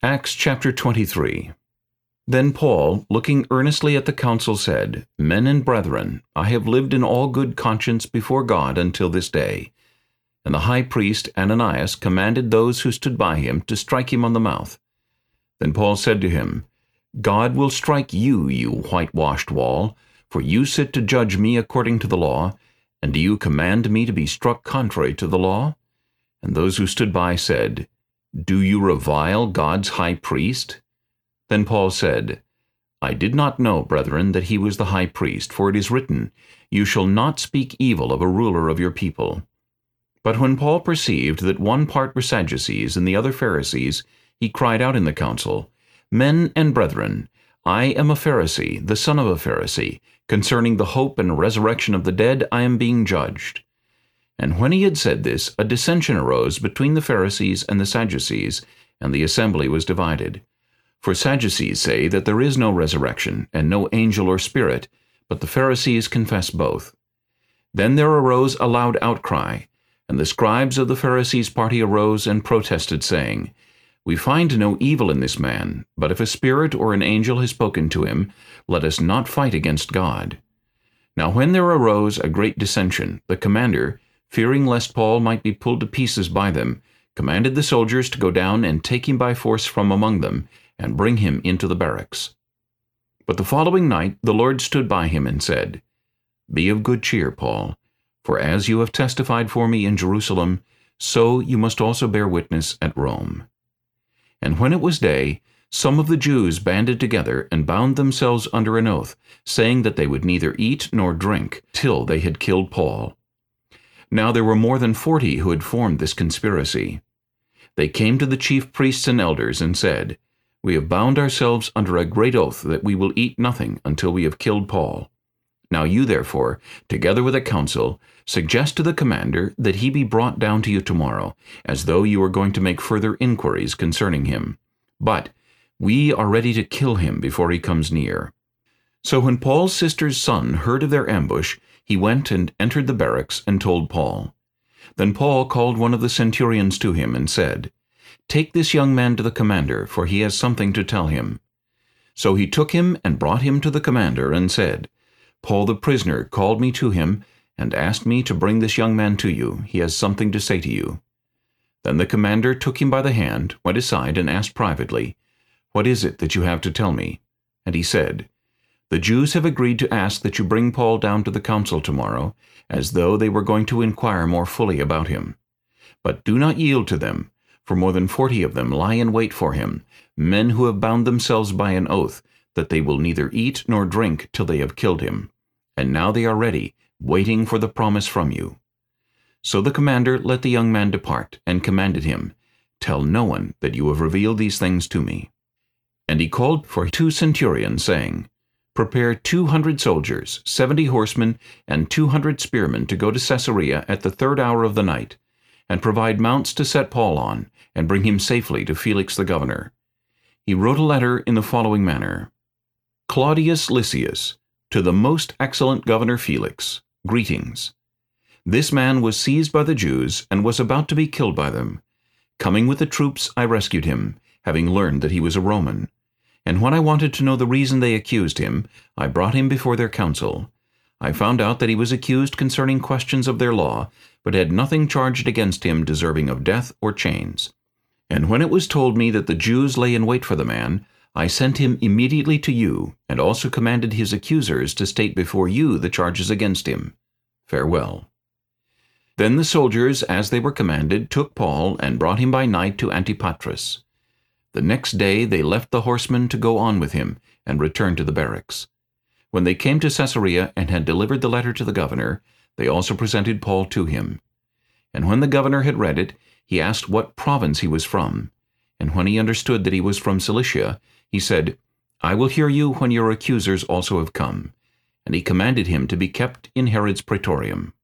Acts chapter 23 Then Paul, looking earnestly at the council, said, Men and brethren, I have lived in all good conscience before God until this day. And the high priest Ananias commanded those who stood by him to strike him on the mouth. Then Paul said to him, God will strike you, you whitewashed wall, for you sit to judge me according to the law, and do you command me to be struck contrary to the law? And those who stood by said, Do you revile God's high priest? Then Paul said, I did not know, brethren, that he was the high priest, for it is written, You shall not speak evil of a ruler of your people. But when Paul perceived that one part were Sadducees and the other Pharisees, he cried out in the council, Men and brethren, I am a Pharisee, the son of a Pharisee. Concerning the hope and resurrection of the dead I am being judged. And when he had said this, a dissension arose between the Pharisees and the Sadducees, and the assembly was divided. For Sadducees say that there is no resurrection, and no angel or spirit, but the Pharisees confess both. Then there arose a loud outcry, and the scribes of the Pharisees' party arose and protested, saying, We find no evil in this man, but if a spirit or an angel has spoken to him, let us not fight against God. Now when there arose a great dissension, the commander, fearing lest Paul might be pulled to pieces by them, commanded the soldiers to go down and take him by force from among them, and bring him into the barracks. But the following night the Lord stood by him and said, Be of good cheer, Paul, for as you have testified for me in Jerusalem, so you must also bear witness at Rome. And when it was day, some of the Jews banded together and bound themselves under an oath, saying that they would neither eat nor drink till they had killed Paul. Now there were more than forty who had formed this conspiracy. They came to the chief priests and elders and said, We have bound ourselves under a great oath that we will eat nothing until we have killed Paul. Now you therefore, together with a council, suggest to the commander that he be brought down to you tomorrow, as though you were going to make further inquiries concerning him. But we are ready to kill him before he comes near. So when Paul's sister's son heard of their ambush, he went and entered the barracks and told Paul. Then Paul called one of the centurions to him and said, Take this young man to the commander, for he has something to tell him. So he took him and brought him to the commander and said, Paul the prisoner called me to him and asked me to bring this young man to you. He has something to say to you. Then the commander took him by the hand, went aside, and asked privately, what is it that you have to tell me? And he said, The Jews have agreed to ask that you bring Paul down to the council tomorrow, as though they were going to inquire more fully about him. But do not yield to them, for more than forty of them lie in wait for him, men who have bound themselves by an oath, that they will neither eat nor drink till they have killed him. And now they are ready, waiting for the promise from you. So the commander let the young man depart, and commanded him, Tell no one that you have revealed these things to me. And he called for two centurions, saying, Prepare two hundred soldiers, seventy horsemen, and two hundred spearmen to go to Caesarea at the third hour of the night, and provide mounts to set Paul on, and bring him safely to Felix the governor. He wrote a letter in the following manner. Claudius Lysias, to the most excellent governor Felix, greetings. This man was seized by the Jews, and was about to be killed by them. Coming with the troops, I rescued him, having learned that he was a Roman. And when I wanted to know the reason they accused him, I brought him before their council. I found out that he was accused concerning questions of their law, but had nothing charged against him deserving of death or chains. And when it was told me that the Jews lay in wait for the man, I sent him immediately to you, and also commanded his accusers to state before you the charges against him. Farewell. Then the soldiers, as they were commanded, took Paul, and brought him by night to Antipatris. The next day they left the horsemen to go on with him, and returned to the barracks. When they came to Caesarea and had delivered the letter to the governor, they also presented Paul to him. And when the governor had read it, he asked what province he was from. And when he understood that he was from Cilicia, he said, I will hear you when your accusers also have come. And he commanded him to be kept in Herod's praetorium.